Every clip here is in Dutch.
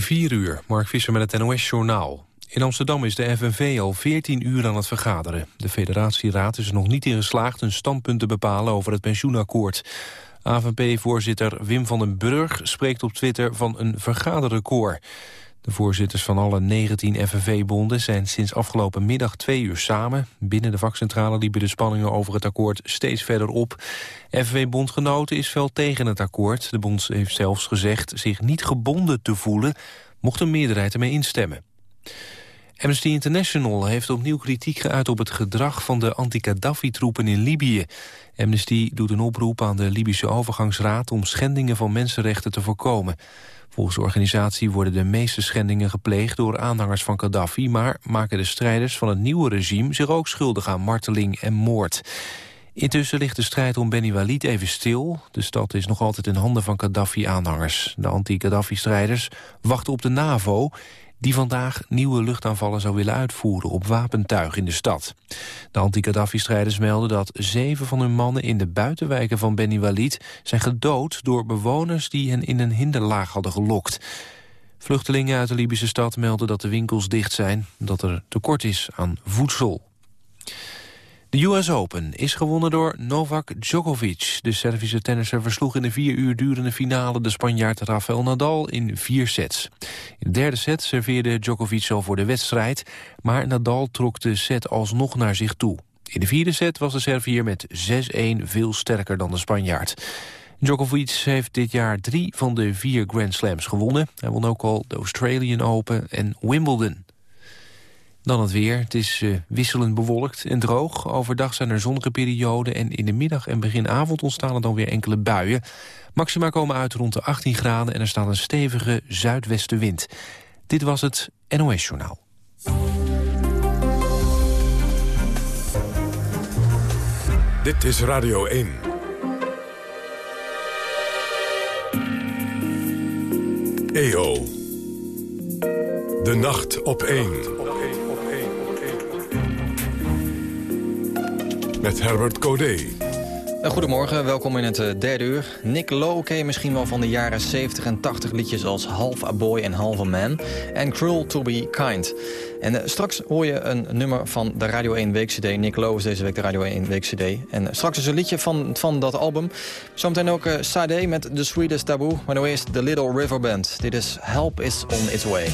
4 uur, Mark Visser met het NOS-journaal. In Amsterdam is de FNV al 14 uur aan het vergaderen. De federatieraad is er nog niet in geslaagd een standpunt te bepalen over het pensioenakkoord. AVP-voorzitter Wim van den Burg spreekt op Twitter van een vergaderrecord. De voorzitters van alle 19 FNV-bonden zijn sinds afgelopen middag twee uur samen. Binnen de vakcentrale liepen de spanningen over het akkoord steeds verder op. FNV-bondgenoten is fel tegen het akkoord. De bond heeft zelfs gezegd zich niet gebonden te voelen... mocht een meerderheid ermee instemmen. Amnesty International heeft opnieuw kritiek geuit op het gedrag van de anti-Kaddafi-troepen in Libië. Amnesty doet een oproep aan de Libische overgangsraad om schendingen van mensenrechten te voorkomen. Volgens de organisatie worden de meeste schendingen gepleegd door aanhangers van Gaddafi... maar maken de strijders van het nieuwe regime zich ook schuldig aan marteling en moord. Intussen ligt de strijd om Beni Walid even stil. De stad is nog altijd in handen van Gaddafi-aanhangers. De anti-Gaddafi-strijders wachten op de NAVO die vandaag nieuwe luchtaanvallen zou willen uitvoeren op wapentuig in de stad. De anti-Gaddafi-strijders melden dat zeven van hun mannen in de buitenwijken van Beni Walid zijn gedood door bewoners die hen in een hinderlaag hadden gelokt. Vluchtelingen uit de Libische stad melden dat de winkels dicht zijn, dat er tekort is aan voedsel. De US Open is gewonnen door Novak Djokovic. De Servische tennisser versloeg in de vier uur durende finale... de Spanjaard Rafael Nadal in vier sets. In de derde set serveerde Djokovic al voor de wedstrijd... maar Nadal trok de set alsnog naar zich toe. In de vierde set was de Servier met 6-1 veel sterker dan de Spanjaard. Djokovic heeft dit jaar drie van de vier Grand Slams gewonnen. Hij won ook al de Australian Open en Wimbledon. Dan het weer. Het is uh, wisselend bewolkt en droog. Overdag zijn er zonnige perioden en in de middag en begin avond ontstaan er dan weer enkele buien. Maxima komen uit rond de 18 graden en er staat een stevige zuidwestenwind. Dit was het NOS Journaal. Dit is Radio 1. EO. De nacht op 1. Met Herbert Codé. Eh, goedemorgen, welkom in het eh, derde uur. Nick Lowe ken je misschien wel van de jaren 70 en 80 liedjes als Half a Boy en Half a Man en Cruel to be Kind. En uh, straks hoor je een nummer van de Radio 1 Week CD. Nick Lowe is deze week de Radio 1 Week CD. En straks is een liedje van, van dat album. Zometeen ook uh, Sade met The Sweetest Taboo. Maar nu eerst The Little River Band. Dit is Help is on its way.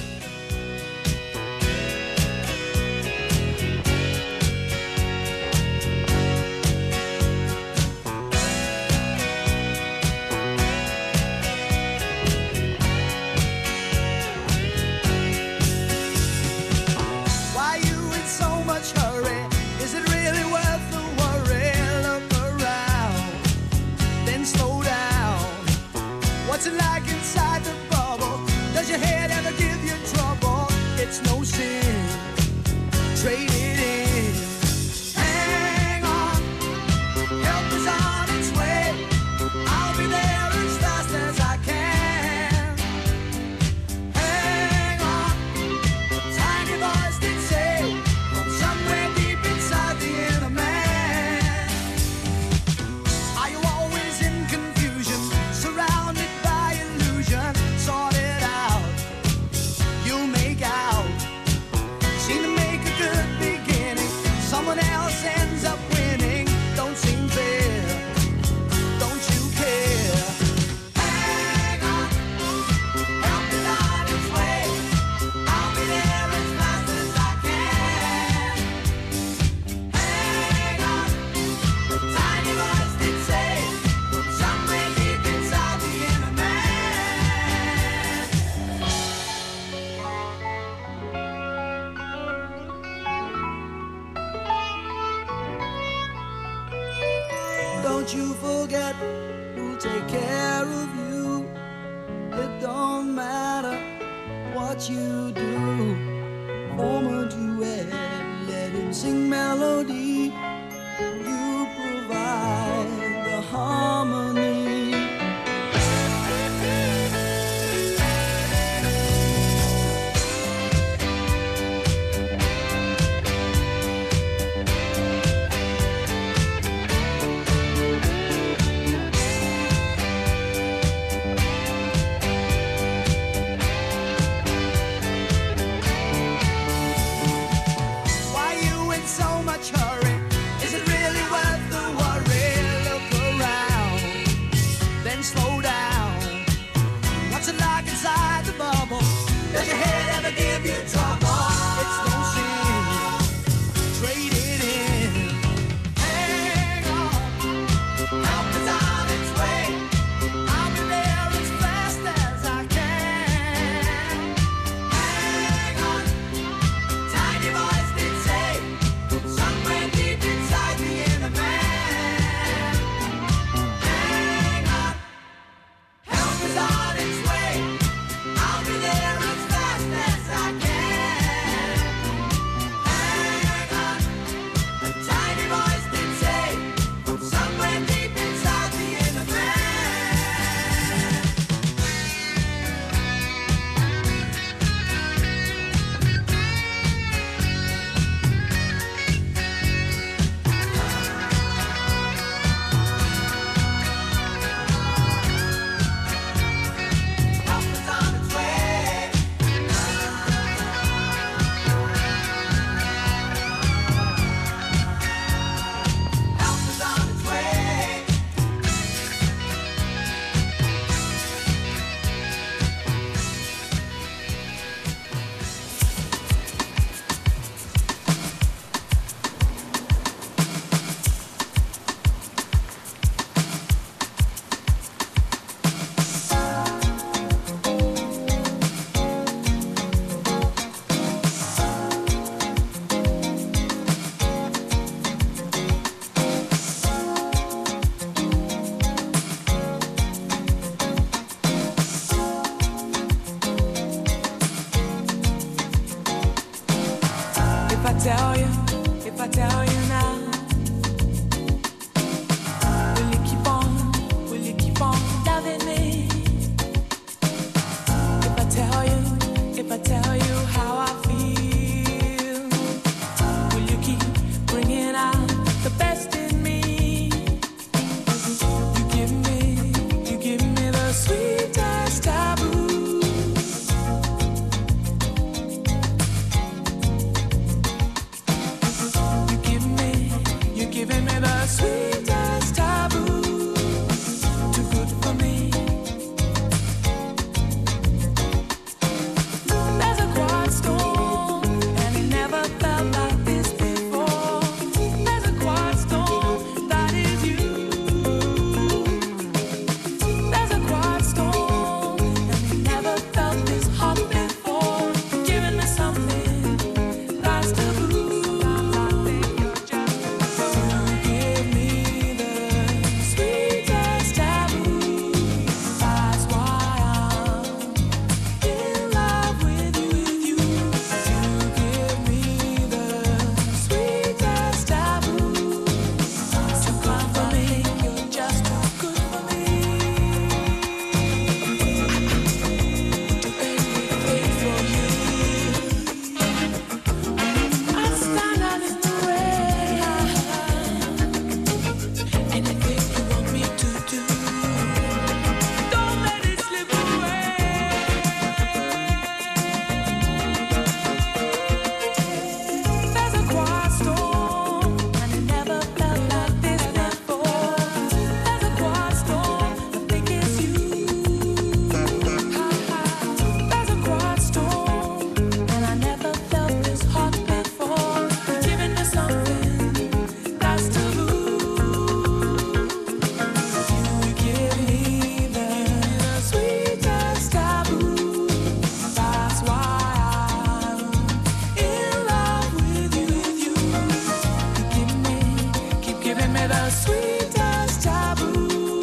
giving me the sweetest taboo.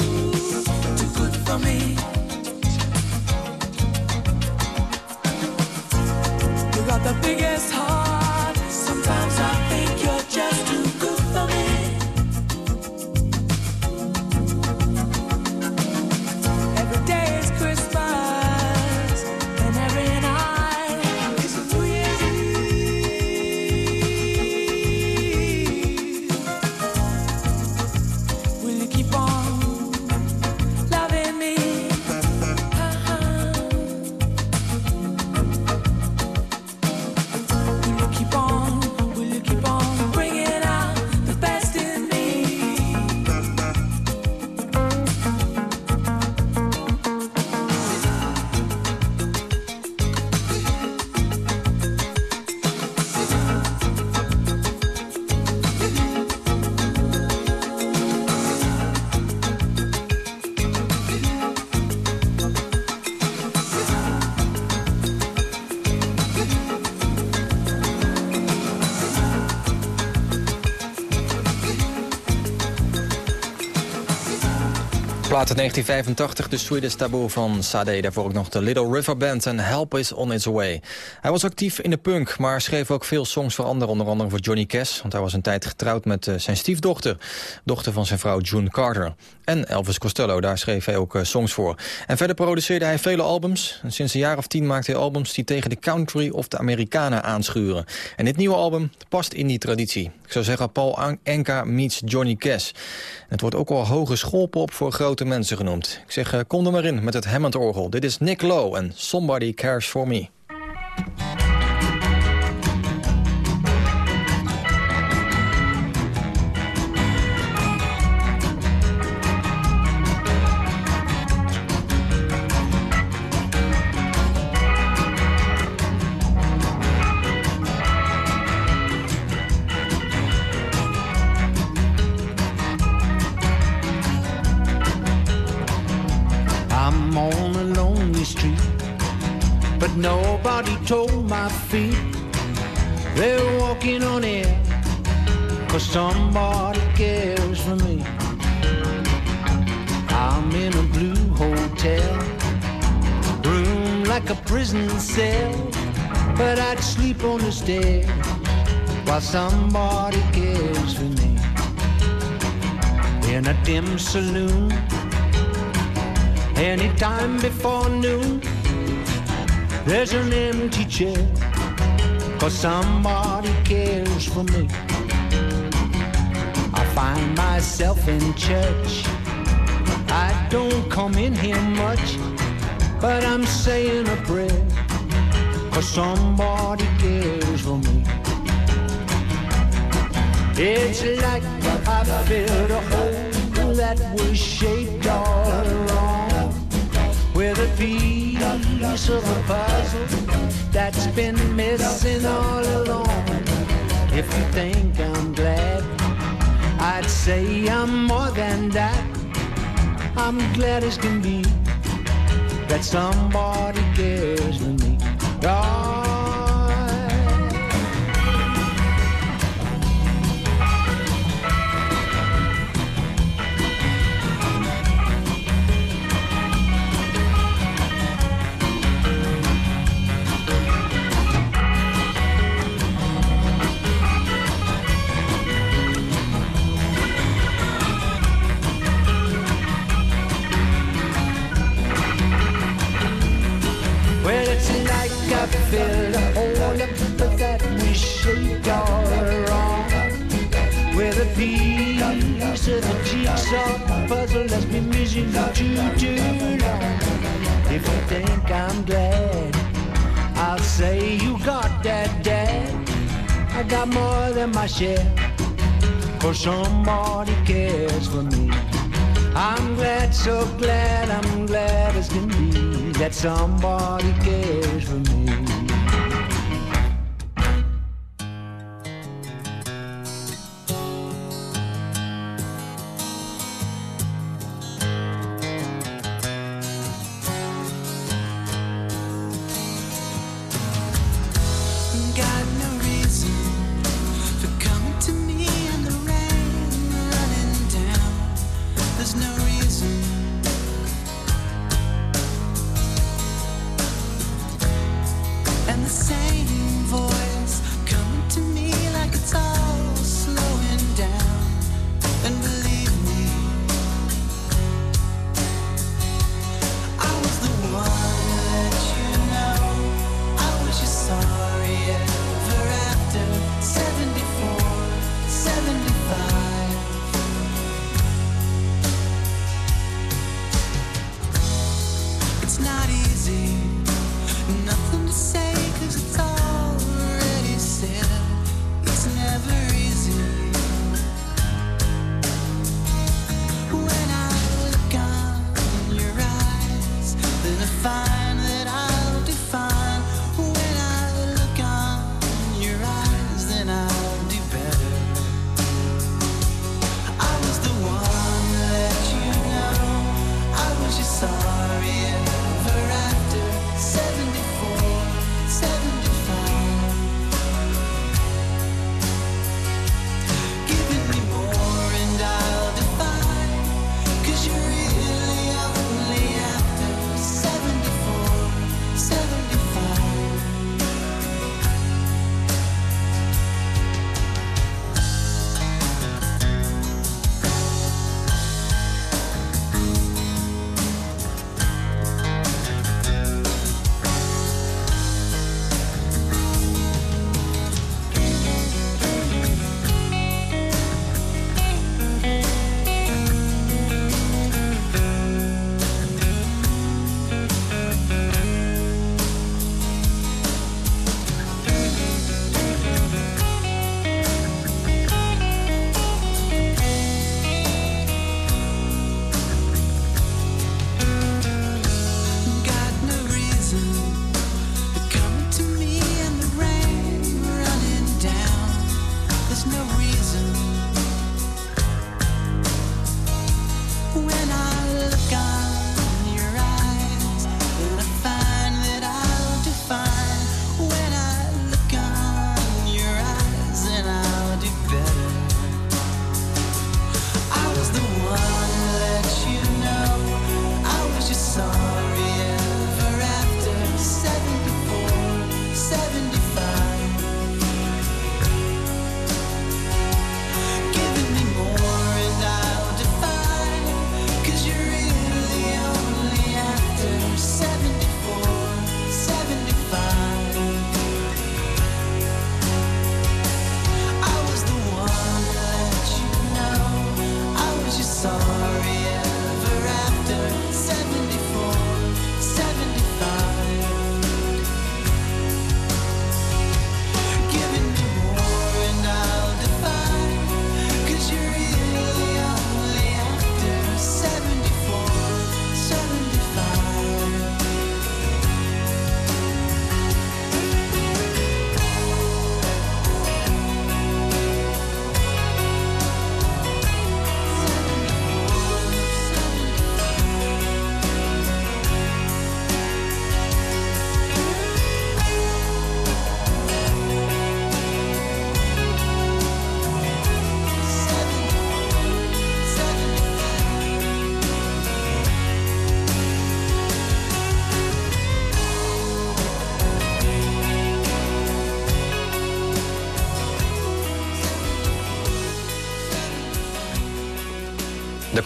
Too good for me. You got the biggest heart. Plaat 1985, de Swedish Taboo van Sade. Daarvoor ook nog de Little River Band en Help is on its way. Hij was actief in de punk, maar schreef ook veel songs voor anderen. Onder andere voor Johnny Cash, want hij was een tijd getrouwd met uh, zijn stiefdochter. Dochter van zijn vrouw June Carter. En Elvis Costello, daar schreef hij ook uh, songs voor. En verder produceerde hij vele albums. En sinds een jaar of tien maakte hij albums die tegen de country of de Amerikanen aanschuren. En dit nieuwe album past in die traditie. Ik zou zeggen Paul Enka meets Johnny Cash. het wordt ook al hoge schoolpop voor grote mensen genoemd. Ik zeg, uh, kom er maar in met het Hammond-orgel. Dit is Nick Lowe en Somebody Cares For Me. Told my feet. They're walking on air cause somebody cares for me. I'm in a blue hotel room like a prison cell but I'd sleep on the stairs while somebody cares for me. In a dim saloon anytime before noon there's an empty chair, cause somebody cares for me. I find myself in church. I don't come in here much, but I'm saying a prayer, cause somebody cares for me. It's like I filled a hole that was shaped all wrong with a piece of a puzzle that's been missing all along. If you think I'm glad, I'd say I'm more than that. I'm glad as can be that somebody cares for me. Oh, my share, for somebody cares for me. I'm glad, so glad, I'm glad as can be that somebody cares for me.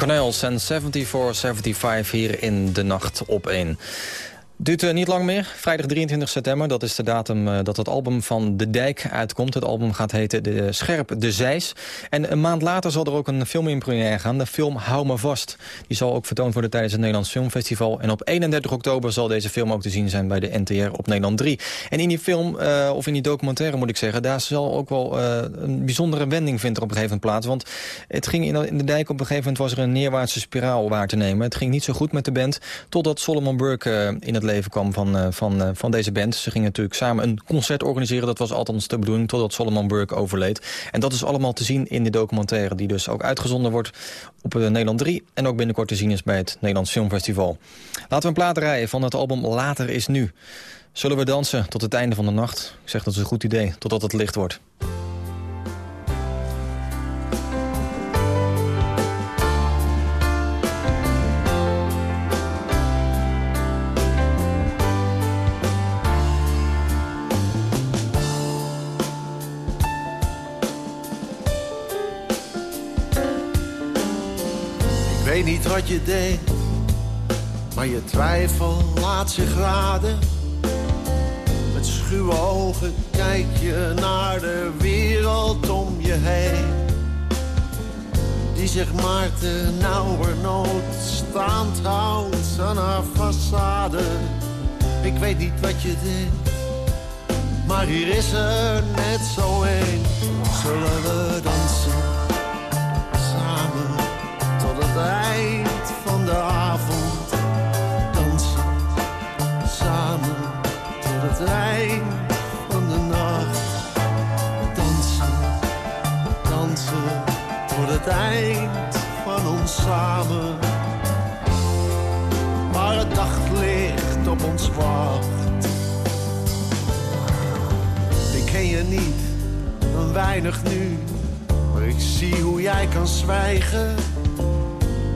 Canals en 74-75 hier in de nacht op 1. Duurt uh, niet lang meer. Vrijdag 23 september, dat is de datum uh, dat het album van De Dijk uitkomt. Het album gaat heten de Scherp de Zeis. En een maand later zal er ook een film in première gaan. De film Hou me vast. Die zal ook vertoond worden tijdens het Nederlands Filmfestival. En op 31 oktober zal deze film ook te zien zijn bij de NTR op Nederland 3. En in die film, uh, of in die documentaire moet ik zeggen... daar zal ook wel een bijzondere wending vinden op een gegeven moment plaats. Want het ging in de, Dijk op een gegeven moment was er een neerwaartse spiraal waar te nemen. Het ging niet zo goed met de band, totdat Solomon Burke in het leven kwam van, uh, van, uh, van deze band. Ze gingen natuurlijk samen een concert organiseren. Dat was althans de bedoeling, totdat Solomon Burke overleed. En dat is allemaal te zien in de documentaire... die dus ook uitgezonden wordt op uh, Nederland 3... en ook binnenkort te zien is bij het Nederlands Filmfestival. Laten we een plaat rijden van het album Later is Nu. Zullen we dansen tot het einde van de nacht? Ik zeg dat is een goed idee, totdat het licht wordt. Wat je denkt, maar je twijfel laat zich raden. Met schuwe ogen kijk je naar de wereld om je heen. Die zich maar te nauwernood staand houdt aan haar façade. Ik weet niet wat je denkt, maar hier is er net zo een. Zullen we dansen? Eind van de avond dansen samen tot het eind van de nacht. Dansen, dansen tot het eind van ons samen. Waar het daglicht op ons wacht. Ik ken je niet, een weinig nu, maar ik zie hoe jij kan zwijgen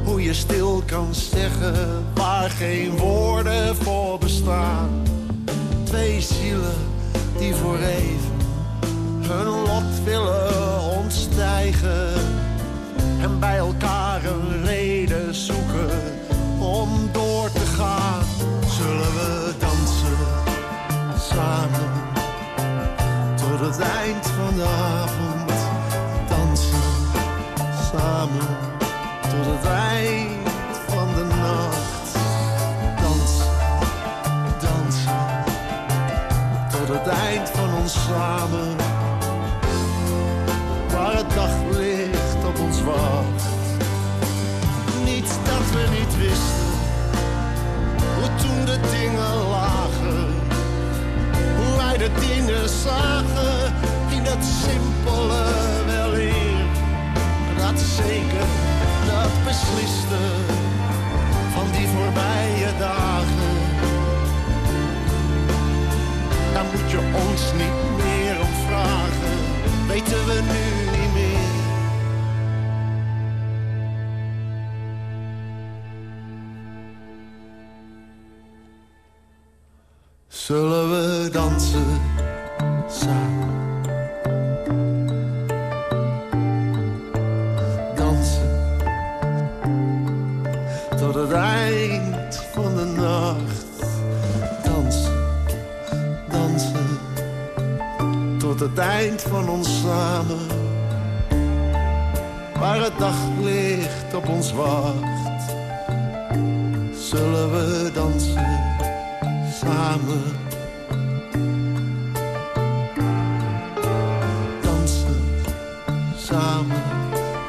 hoe je stil kan zeggen waar geen woorden voor bestaan. Twee zielen die voor even hun lot willen ontstijgen. En bij elkaar een reden zoeken om door te gaan. Zullen we dansen samen tot het eind van de avond. Samen. Waar het daglicht op ons wacht. Niet dat we niet wisten, hoe toen de dingen lagen. Hoe wij de dingen zagen in dat simpele weleer. Dat zeker dat besliste van die voorbije dagen. Daar moet je ons niet meer om vragen, weten we nu niet meer. Op ons wacht. Zullen we dansen, samen. Dansen, samen,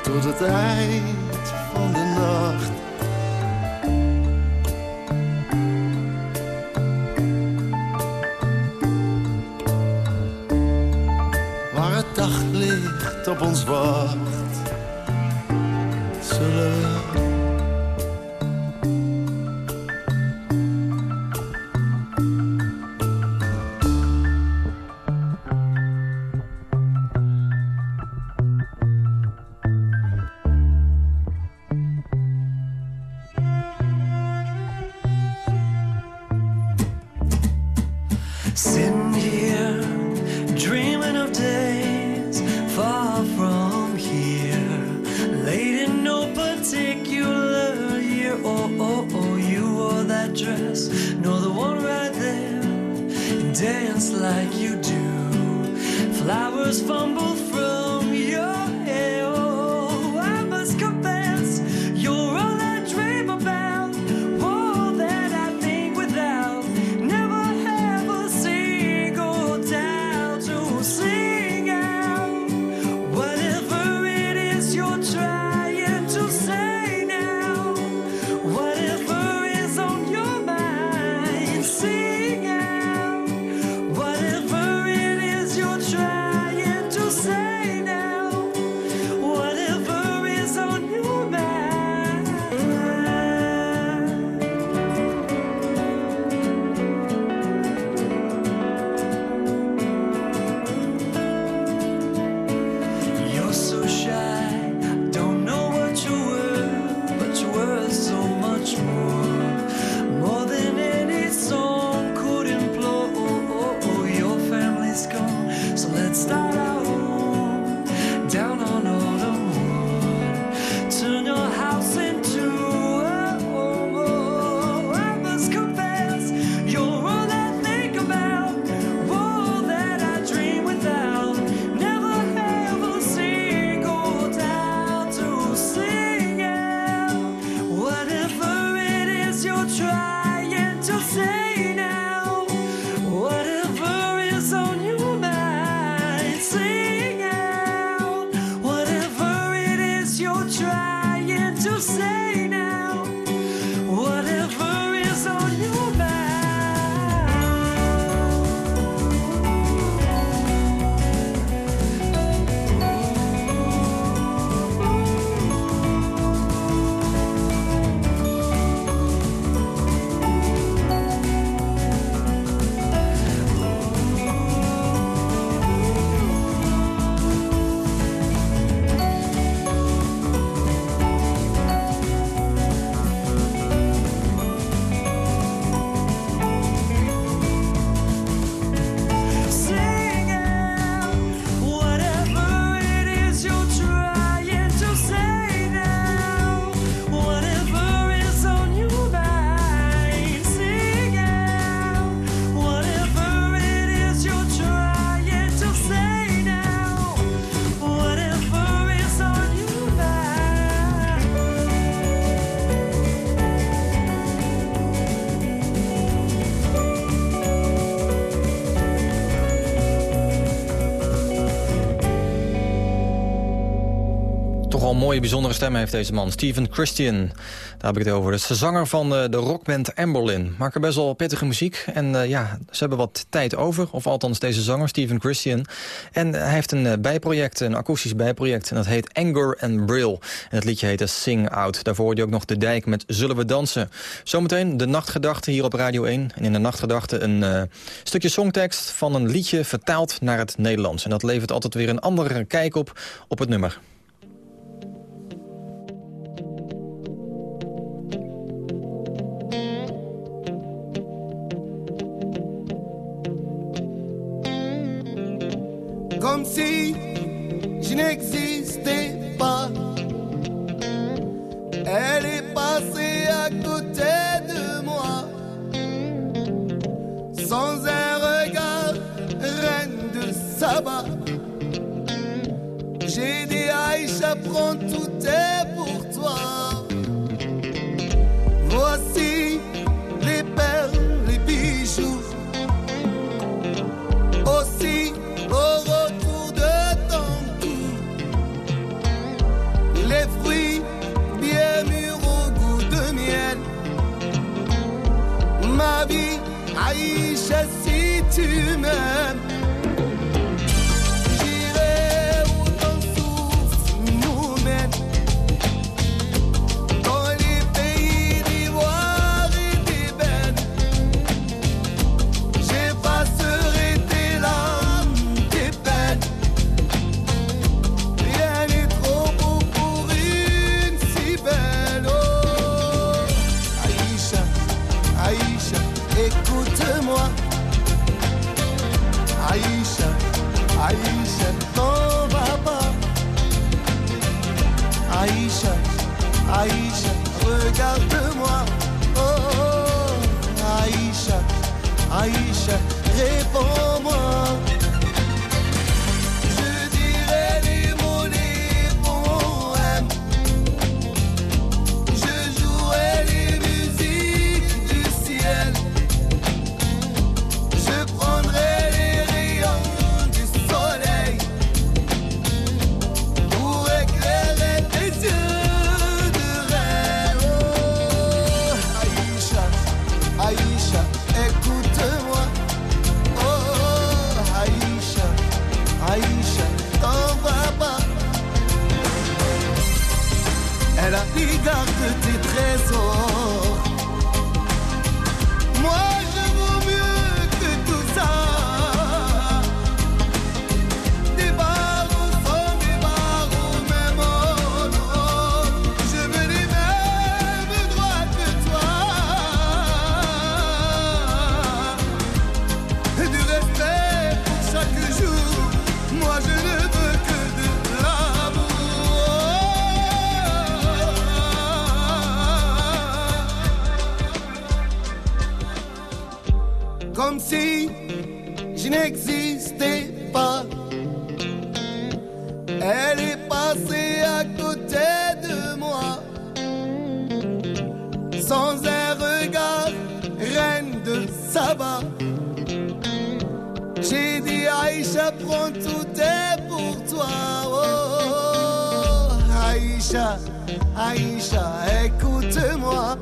tot het eind van de nacht. Mooie, bijzondere stem heeft deze man. Steven Christian, daar heb ik het over. Dat is de zanger van eh, de rockband Amberlin. Maken best wel pittige muziek. En eh, ja, ze hebben wat tijd over. Of althans deze zanger, Steven Christian. En hij heeft een eh, bijproject, een akoestisch bijproject. En dat heet Anger and Brill. En het liedje heet Sing Out. Daarvoor hoorde je ook nog De Dijk met Zullen we dansen. Zometeen de nachtgedachte hier op Radio 1. En in de nachtgedachte een stukje songtekst van een liedje vertaald naar het Nederlands. En dat levert altijd weer een andere kijk op, op het nummer. Je n'existais pas. Elle est passée à côté de moi, sans un regard, reine de Saba. J'ai dit Aïcha, prends tout est pour toi. Voici ما بي عيشة سيتمام J'ai dit Aïcha, prends tout est pour toi. Oh, Aïcha, Aïcha, écoute-moi.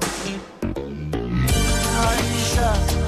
Aïcha.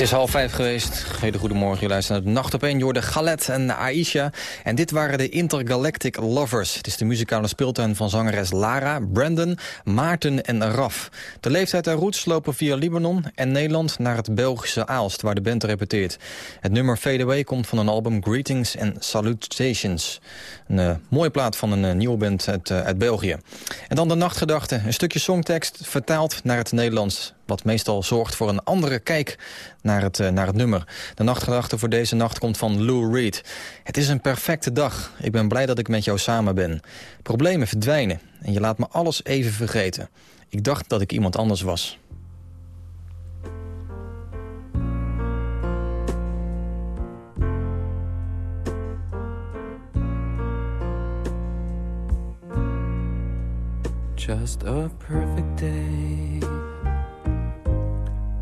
Het is half vijf geweest. Hele goedemorgen, je luistert naar Nacht op 1. Jorde Galet en Aisha. En dit waren de Intergalactic Lovers. Het is de muzikale speeltuin van zangeres Lara, Brandon, Maarten en Raf. De leeftijd en roots lopen via Libanon en Nederland naar het Belgische Aalst, waar de band repeteert. Het nummer Fade Away komt van een album Greetings and Salutations. Een eh, mooie plaat van een eh, nieuwe band uit, eh, uit België. En dan de nachtgedachte, een stukje songtekst vertaald naar het Nederlands wat meestal zorgt voor een andere kijk naar het, eh, naar het nummer. De nachtgedachte voor deze nacht komt van Lou Reed. Het is een perfecte dag. Ik ben blij dat ik met jou samen ben. Problemen verdwijnen en je laat me alles even vergeten. Ik dacht dat ik iemand anders was. Just a perfect day.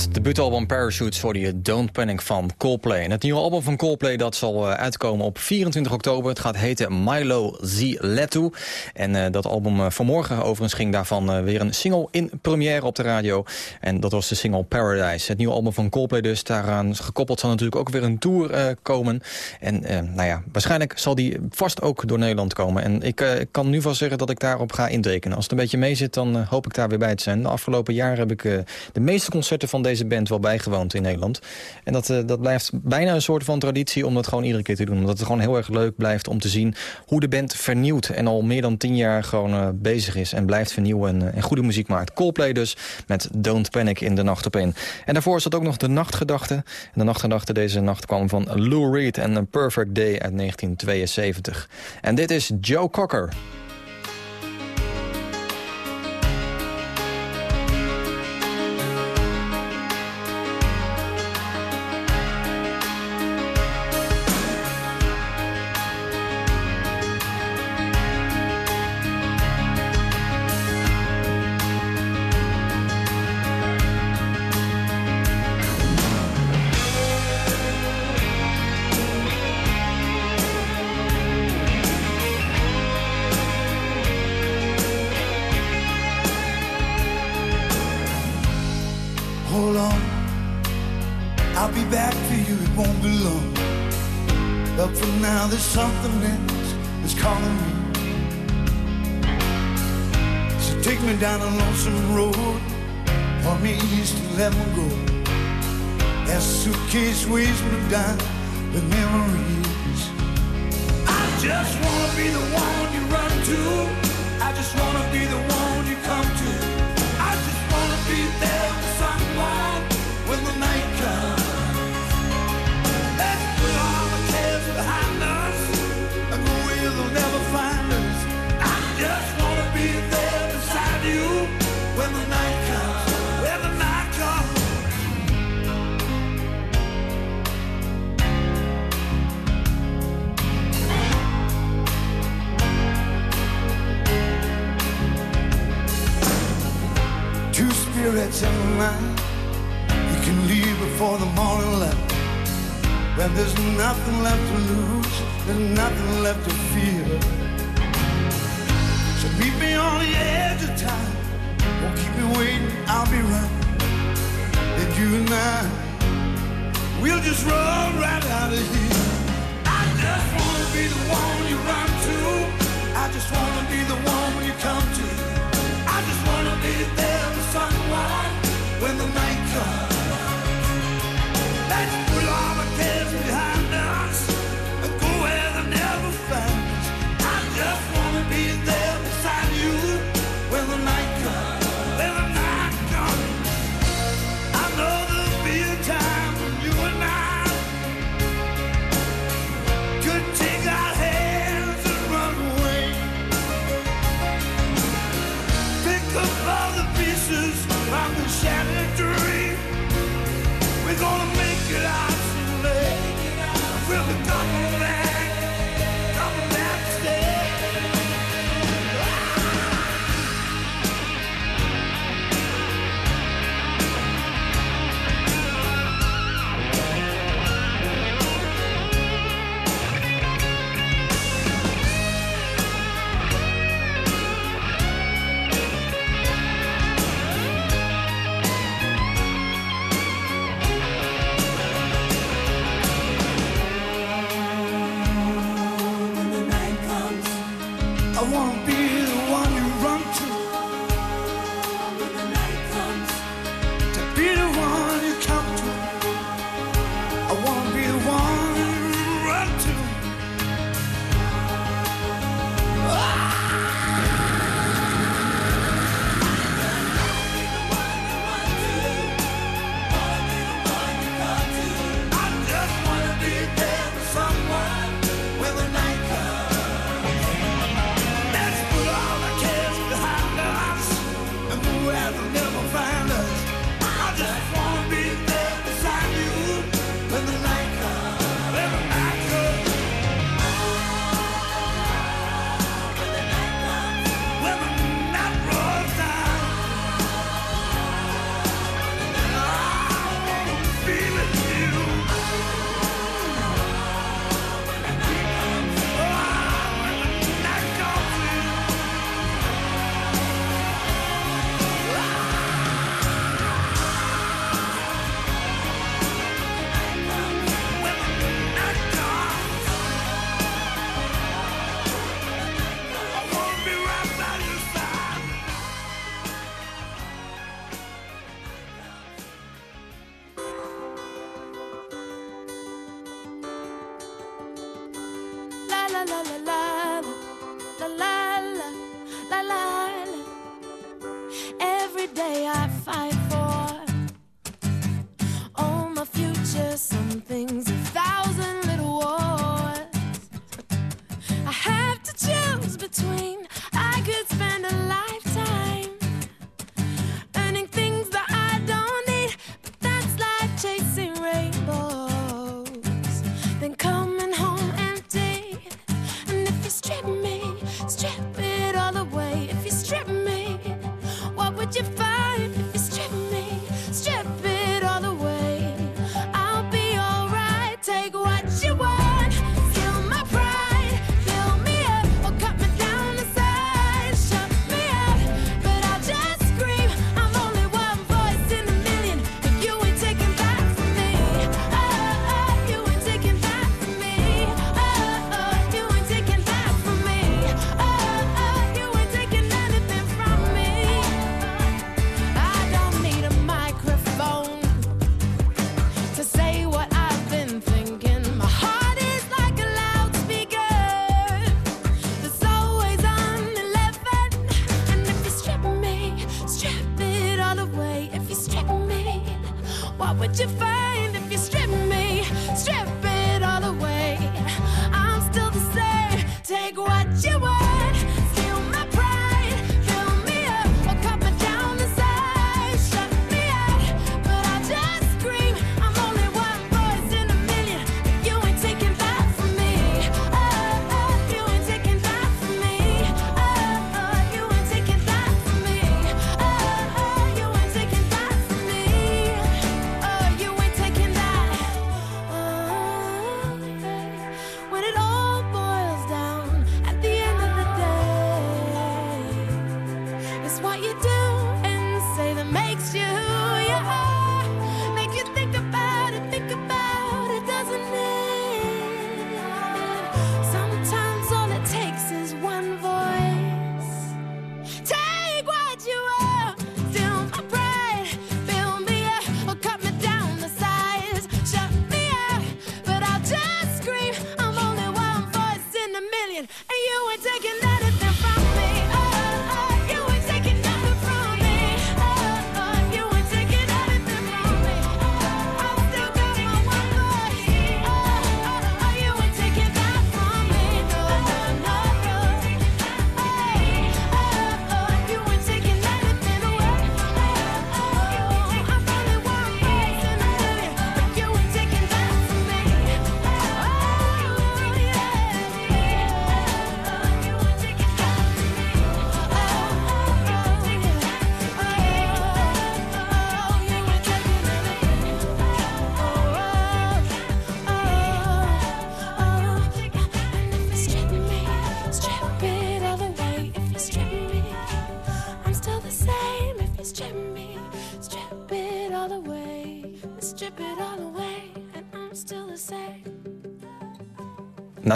Het debuutalbum Parachutes hoorde je Don't Panic van Coldplay. En het nieuwe album van Coldplay dat zal eh, uitkomen op 24 oktober. Het gaat heten Milo Z Letu. En eh, dat album eh, vanmorgen overigens ging daarvan weer een single in première op de radio. En dat was de single Paradise. Het nieuwe album van Coldplay dus. Daaraan gekoppeld zal natuurlijk ook weer een tour komen. En nou ja, waarschijnlijk zal die vast ook door Nederland komen. En ik kan nu vast zeggen dat ik daarop ga intekenen. Als het een beetje mee zit, dan hoop ik daar weer bij te zijn. De afgelopen jaren heb ik de meeste concerten van deze band wel bijgewoond in Nederland. En dat, eh, dat blijft bijna een soort van traditie om dat gewoon iedere keer te doen. Omdat het gewoon heel erg leuk blijft om te zien hoe de band vernieuwt. En al meer dan tien jaar gewoon eh, bezig is en blijft vernieuwen en, eh, en goede muziek maakt. Coldplay dus met Don't Panic in de nacht op één. En daarvoor zat ook nog de nachtgedachte. En de nachtgedachte deze nacht kwam van Lou Reed en A Perfect Day uit 1972. En dit is Joe Cocker. I'll be right. Then you and I, we'll just run right out of here. I just wanna be the one you run to. I just wanna be the one you come to. I just wanna be there for someone when the night comes.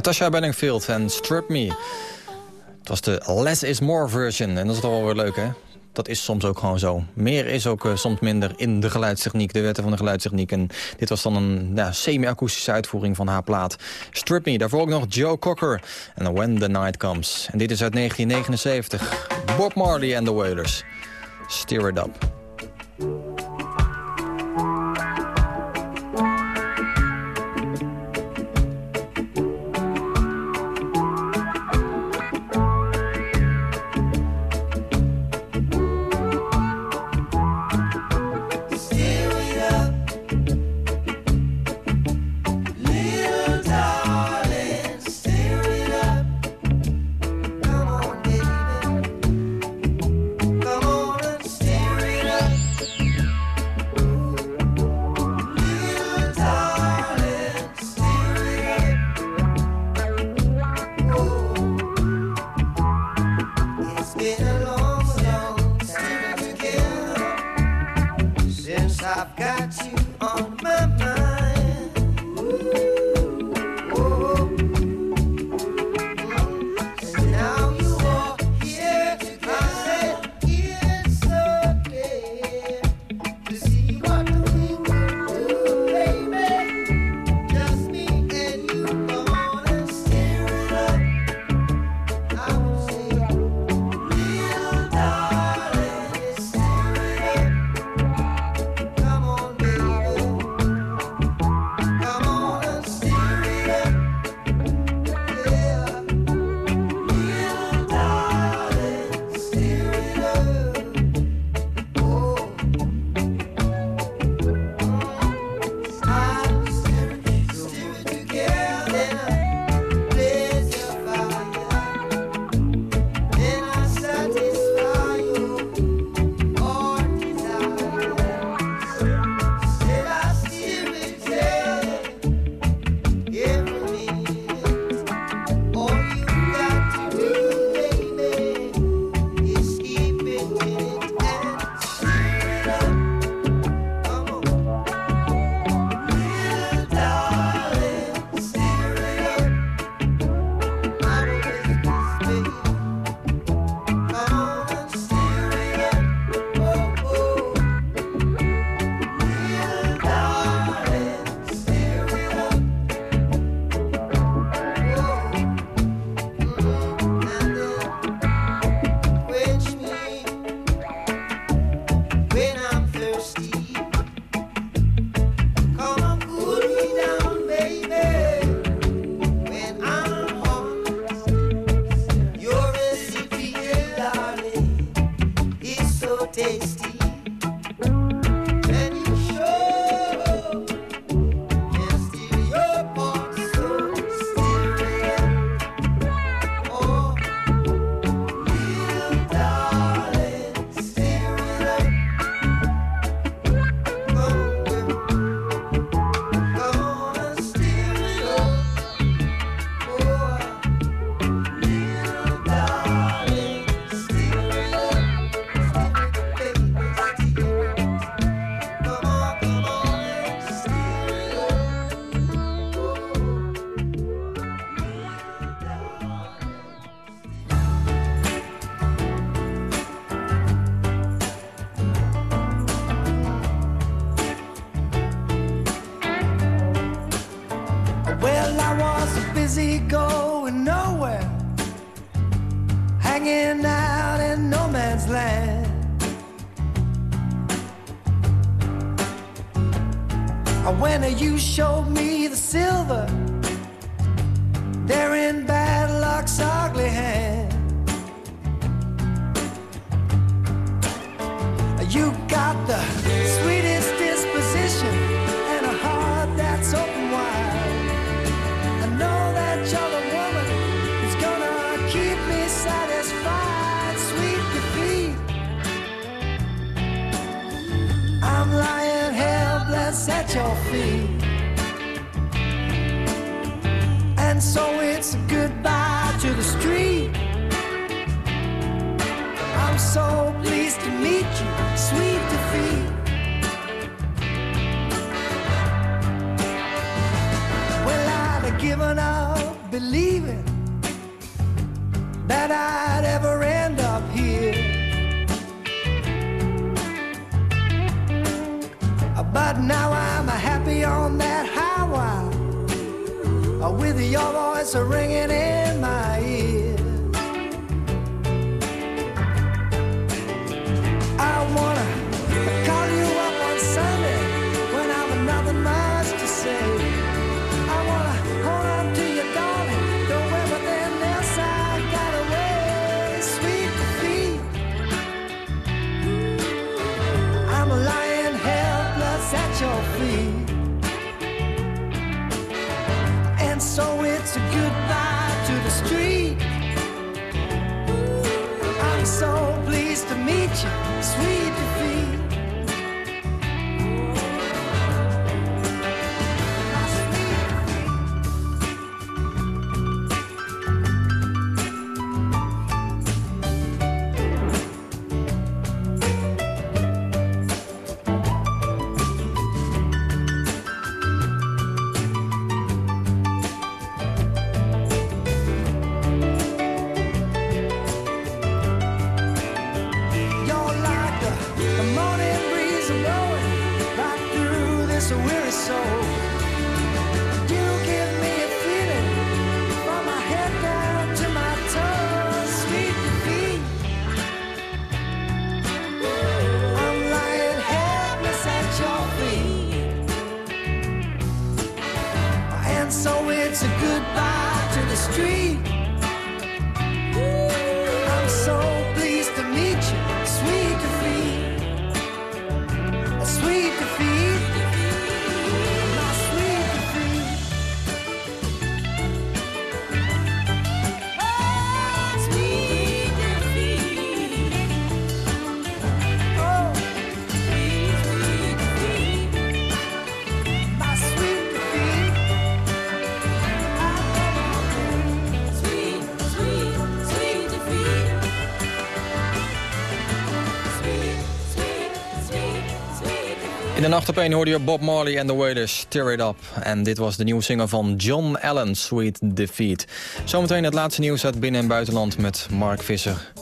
Natasha Benningfield en Strip Me. Het was de Less is More version. En dat is toch wel weer leuk, hè? Dat is soms ook gewoon zo. Meer is ook eh, soms minder in de geluidstechniek, de wetten van de geluidstechniek. En dit was dan een semi-akoestische uitvoering van haar plaat. Strip Me, daarvoor ook nog Joe Cocker. En When the Night Comes. En dit is uit 1979. Bob Marley en The Wailers. Steer It Up. I've got you on my mind. 消灭。believing that I'd ever end up here. But now I'm happy on that highway with your voice ringing Een op een hoorde je Bob Marley en The Wailers, Tear It Up. En dit was de nieuwe single van John Allen, Sweet Defeat. Zometeen het laatste nieuws uit binnen- en buitenland met Mark Visser.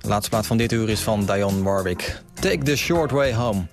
De laatste plaat van dit uur is van Dion Warwick. Take the short way home.